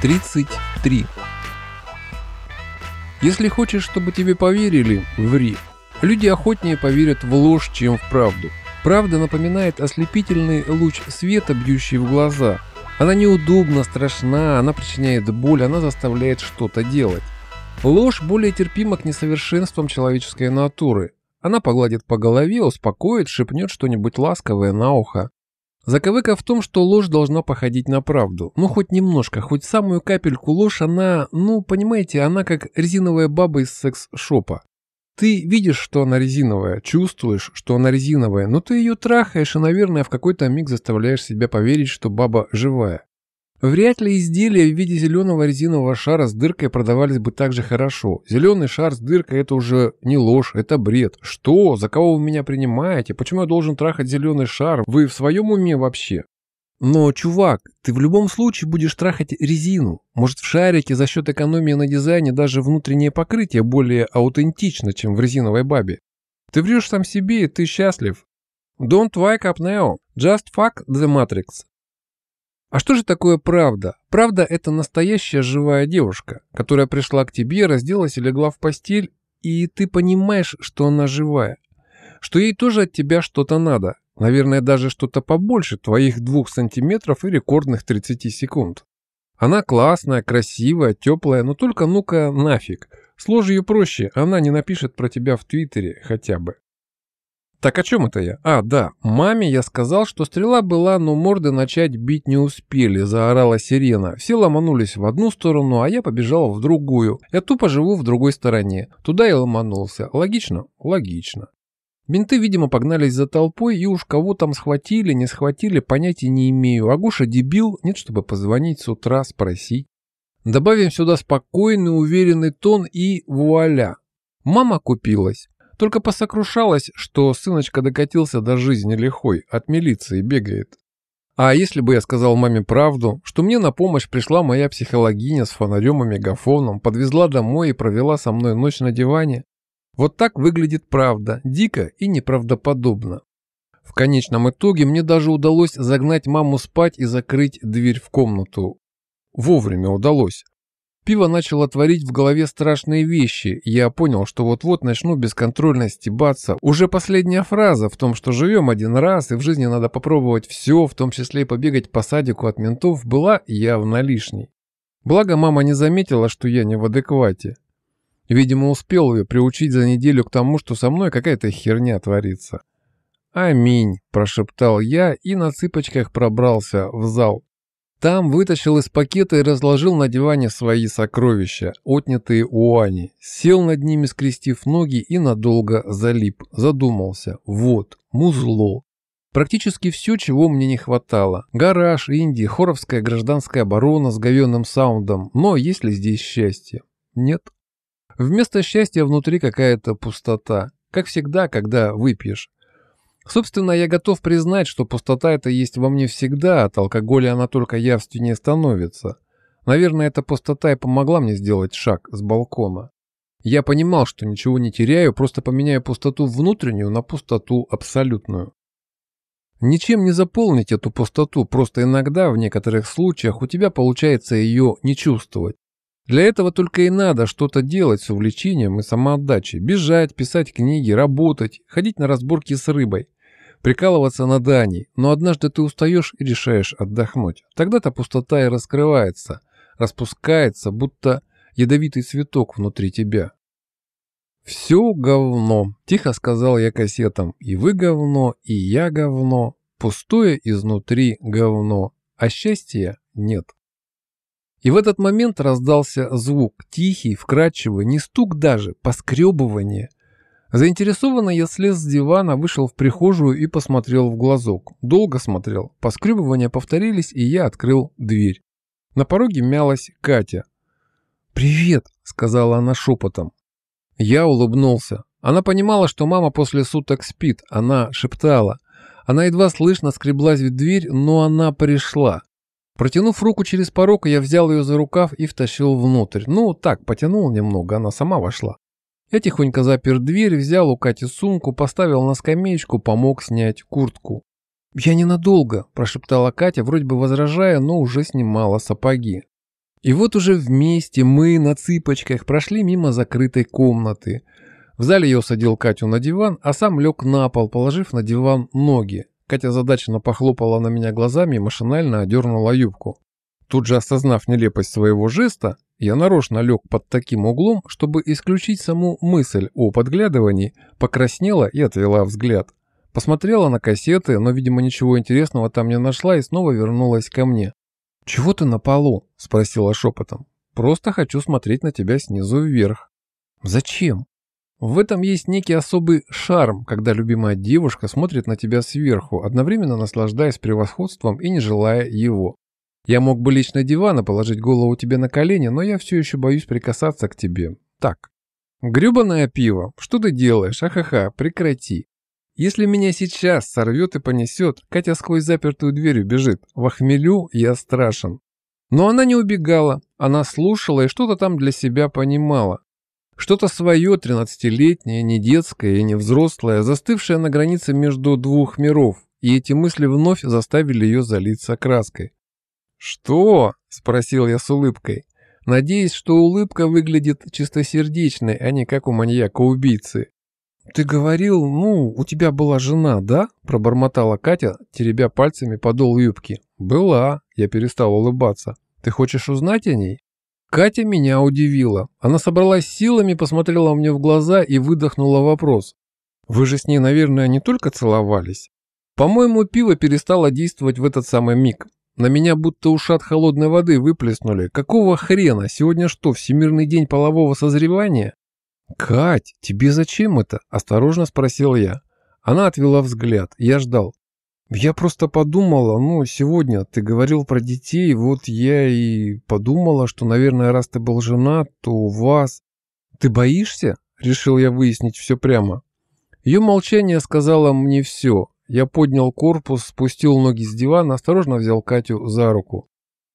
33. Если хочешь, чтобы тебе поверили, ври. Люди охотнее поверят в ложь, чем в правду. Правда напоминает ослепительный луч света, бьющий в глаза. Она неудобна, страшна, она причиняет боль, она заставляет что-то делать. Ложь более терпима к несовершенствам человеческой натуры. Она погладит по голове, успокоит, шепнет что-нибудь ласковое на ухо. Заковыка в том, что ложь должна походить на правду. Ну, хоть немножко, хоть самую капельку ложь, она, ну, понимаете, она как резиновая баба из секс-шопа. Ты видишь, что она резиновая, чувствуешь, что она резиновая, но ты ее трахаешь и, наверное, в какой-то миг заставляешь себя поверить, что баба живая. Вряд ли изделия в виде зеленого резинового шара с дыркой продавались бы так же хорошо. Зеленый шар с дыркой – это уже не ложь, это бред. Что? За кого вы меня принимаете? Почему я должен трахать зеленый шар? Вы в своем уме вообще? Но, чувак, ты в любом случае будешь трахать резину. Может, в шарике за счет экономии на дизайне даже внутреннее покрытие более аутентично, чем в резиновой бабе. Ты врешь сам себе, и ты счастлив. Don't wake up now. Just fuck the matrix. А что же такое правда? Правда – это настоящая живая девушка, которая пришла к тебе, разделась и легла в постель, и ты понимаешь, что она живая. Что ей тоже от тебя что-то надо. Наверное, даже что-то побольше твоих двух сантиметров и рекордных 30 секунд. Она классная, красивая, теплая, но только ну-ка нафиг. Сложи ее проще, она не напишет про тебя в Твиттере хотя бы. Так о чем это я? А, да, маме я сказал, что стрела была, но морды начать бить не успели, заорала сирена. Все ломанулись в одну сторону, а я побежал в другую. Я тупо живу в другой стороне. Туда я ломанулся. Логично? Логично. Менты, видимо, погнались за толпой, и уж кого там схватили, не схватили, понятия не имею. Агуша дебил, нет, чтобы позвонить с утра, спросить. Добавим сюда спокойный, уверенный тон и вуаля. Мама купилась. Только посокрушалась, что сыночка докатился до жизни лихой, от милиции бегает. А если бы я сказал маме правду, что мне на помощь пришла моя психологиня с фонарем и мегафоном, подвезла домой и провела со мной ночь на диване? Вот так выглядит правда, дико и неправдоподобно. В конечном итоге мне даже удалось загнать маму спать и закрыть дверь в комнату. Вовремя удалось. Пиво начало творить в голове страшные вещи, я понял, что вот-вот начну бесконтрольно стебаться. Уже последняя фраза в том, что живем один раз, и в жизни надо попробовать все, в том числе и побегать по садику от ментов, была явно лишней. Благо мама не заметила, что я не в адеквате. Видимо, успел ее приучить за неделю к тому, что со мной какая-то херня творится. «Аминь», – прошептал я и на цыпочках пробрался в зал. Там вытащил из пакета и разложил на диване свои сокровища, отнятые у Ани. Сел над ними, скрестив ноги и надолго залип. Задумался. Вот, музло. Практически все, чего мне не хватало. Гараж, Инди, хоровская гражданская оборона с говенным саундом. Но есть ли здесь счастье? Нет. Вместо счастья внутри какая-то пустота. Как всегда, когда выпьешь. Собственно, я готов признать, что пустота это есть во мне всегда, от алкоголя она только явственнее становится. Наверное, эта пустота и помогла мне сделать шаг с балкона. Я понимал, что ничего не теряю, просто поменяю пустоту внутреннюю на пустоту абсолютную. Ничем не заполнить эту пустоту, просто иногда, в некоторых случаях, у тебя получается ее не чувствовать. Для этого только и надо что-то делать с увлечением и самоотдачей. Бежать, писать книги, работать, ходить на разборки с рыбой прикалываться над Аней, но однажды ты устаешь и решаешь отдохнуть. Тогда-то пустота и раскрывается, распускается, будто ядовитый цветок внутри тебя. «Все говно», – тихо сказал я кассетам. «И вы говно, и я говно, пустое изнутри говно, а счастья нет». И в этот момент раздался звук, тихий, вкрадчивый, не стук даже, поскребывание – Заинтересованно я слез с дивана, вышел в прихожую и посмотрел в глазок. Долго смотрел. Поскребывания повторились, и я открыл дверь. На пороге мялась Катя. «Привет», — сказала она шепотом. Я улыбнулся. Она понимала, что мама после суток спит. Она шептала. Она едва слышно скреблась в дверь, но она пришла. Протянув руку через порог, я взял ее за рукав и втащил внутрь. Ну, так, потянул немного, она сама вошла. Я тихонько запер дверь, взял у Кати сумку, поставил на скамеечку, помог снять куртку. «Я ненадолго», – прошептала Катя, вроде бы возражая, но уже снимала сапоги. И вот уже вместе мы на цыпочках прошли мимо закрытой комнаты. В зале я усадил Катю на диван, а сам лег на пол, положив на диван ноги. Катя задачно похлопала на меня глазами и машинально одернула юбку. Тут же осознав нелепость своего жеста, я нарочно лег под таким углом, чтобы исключить саму мысль о подглядывании, покраснела и отвела взгляд. Посмотрела на кассеты, но, видимо, ничего интересного там не нашла и снова вернулась ко мне. «Чего ты на полу?» – спросила шепотом. «Просто хочу смотреть на тебя снизу вверх». «Зачем?» В этом есть некий особый шарм, когда любимая девушка смотрит на тебя сверху, одновременно наслаждаясь превосходством и не желая его. Я мог бы лично дивана положить голову тебе на колени, но я все еще боюсь прикасаться к тебе. Так. Гребаное пиво. Что ты делаешь? Ахаха, прекрати. Если меня сейчас сорвет и понесет, Катя сквозь запертую дверь убежит. В хмелю я страшен. Но она не убегала. Она слушала и что-то там для себя понимала. Что-то свое, тринадцатилетнее, не детское и не взрослое, застывшее на границе между двух миров, и эти мысли вновь заставили ее залиться краской. «Что?» – спросил я с улыбкой, надеясь, что улыбка выглядит чистосердечной, а не как у маньяка-убийцы. «Ты говорил, ну, у тебя была жена, да?» – пробормотала Катя, теребя пальцами подол юбки. «Была», – я перестал улыбаться. «Ты хочешь узнать о ней?» Катя меня удивила. Она собралась силами, посмотрела мне в глаза и выдохнула вопрос. «Вы же с ней, наверное, не только целовались?» По-моему, пиво перестало действовать в этот самый миг. На меня будто ушат холодной воды выплеснули. Какого хрена? Сегодня что, Всемирный день полового созревания? «Кать, тебе зачем это?» – осторожно спросил я. Она отвела взгляд. Я ждал. «Я просто подумала, ну, сегодня ты говорил про детей, вот я и подумала, что, наверное, раз ты был женат, то у вас...» «Ты боишься?» – решил я выяснить все прямо. Ее молчание сказала мне все. Я поднял корпус, спустил ноги с дивана, осторожно взял Катю за руку.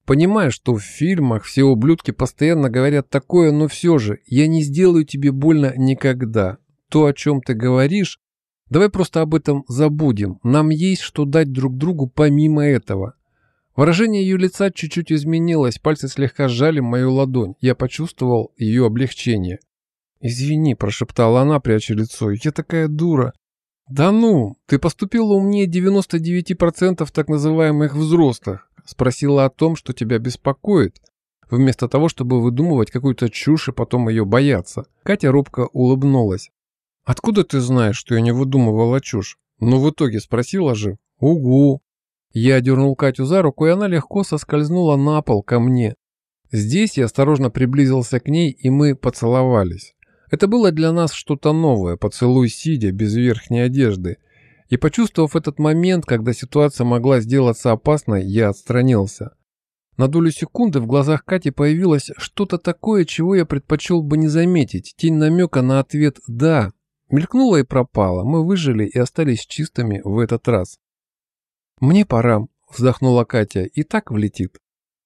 Понимаю, что в фильмах все ублюдки постоянно говорят такое, но все же, я не сделаю тебе больно никогда. То, о чем ты говоришь, давай просто об этом забудем. Нам есть что дать друг другу помимо этого. Выражение ее лица чуть-чуть изменилось, пальцы слегка сжали мою ладонь. Я почувствовал ее облегчение. «Извини», – прошептала она, пряча лицо, – «я такая дура. «Да ну, ты поступила умнее 99% так называемых взрослых. Спросила о том, что тебя беспокоит, вместо того, чтобы выдумывать какую-то чушь и потом ее бояться». Катя робко улыбнулась. «Откуда ты знаешь, что я не выдумывала чушь? Ну, в итоге спросила же. Угу». Я дернул Катю за руку, и она легко соскользнула на пол ко мне. Здесь я осторожно приблизился к ней, и мы поцеловались. Это было для нас что-то новое, поцелуй сидя, без верхней одежды. И почувствовав этот момент, когда ситуация могла сделаться опасной, я отстранился. На долю секунды в глазах Кати появилось что-то такое, чего я предпочел бы не заметить. Тень намека на ответ «да». Мелькнула и пропала. Мы выжили и остались чистыми в этот раз. «Мне пора», – вздохнула Катя, – «и так влетит».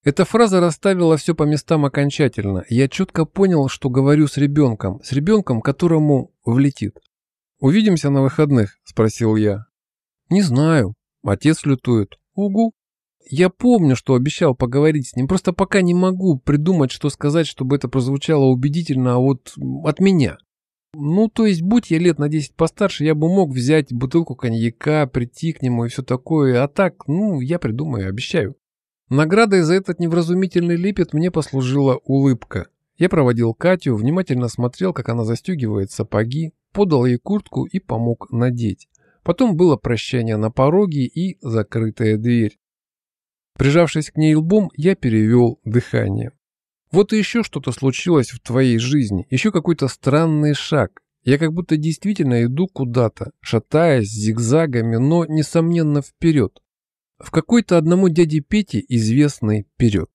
Эта фраза расставила все по местам окончательно. Я четко понял, что говорю с ребенком, с ребенком, которому влетит. «Увидимся на выходных?» – спросил я. «Не знаю. Отец лютует. Угу. Я помню, что обещал поговорить с ним, просто пока не могу придумать, что сказать, чтобы это прозвучало убедительно а вот от меня. Ну, то есть, будь я лет на 10 постарше, я бы мог взять бутылку коньяка, прийти к нему и все такое, а так, ну, я придумаю, обещаю. Наградой за этот невразумительный лепет мне послужила улыбка. Я проводил Катю, внимательно смотрел, как она застегивает сапоги, подал ей куртку и помог надеть. Потом было прощание на пороге и закрытая дверь. Прижавшись к ней лбом, я перевел дыхание. Вот и еще что-то случилось в твоей жизни, еще какой-то странный шаг. Я как будто действительно иду куда-то, шатаясь зигзагами, но, несомненно, вперед в какой-то одному дяде Пете известный вперед.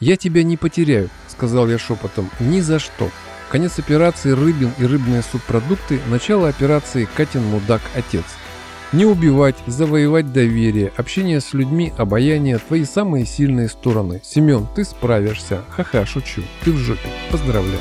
«Я тебя не потеряю», — сказал я шепотом, — «ни за что». Конец операции «Рыбин и рыбные субпродукты», начало операции «Катин мудак отец». Не убивать, завоевать доверие, общение с людьми, обаяние – твои самые сильные стороны. Семен, ты справишься. Ха-ха, шучу. Ты в жопе. Поздравляю.